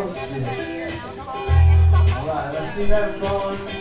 Oh shit. Alright, let's keep having fun.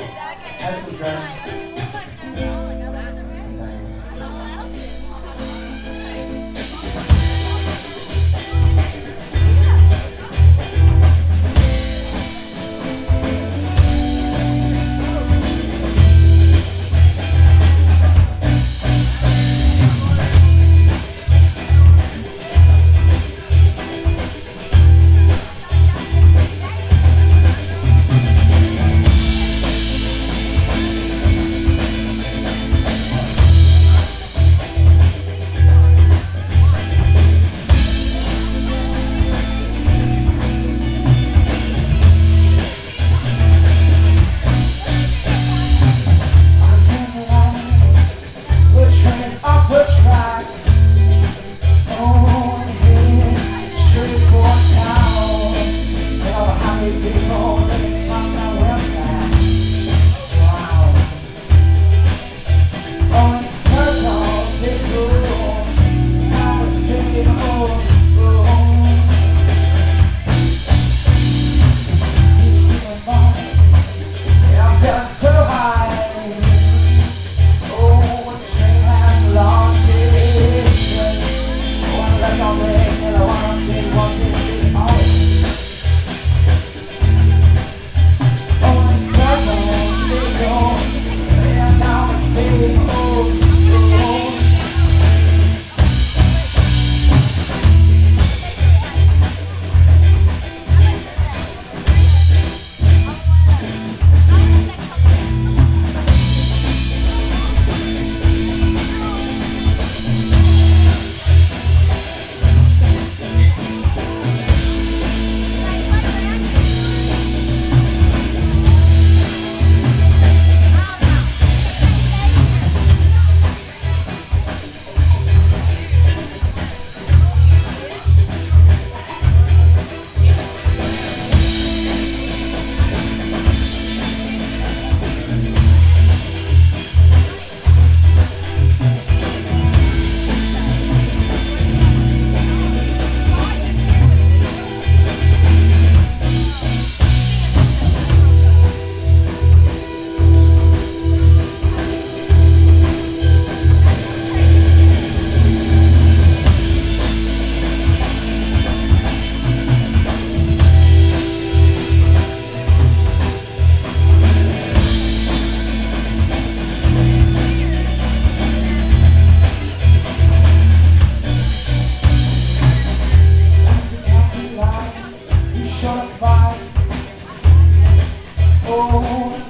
more.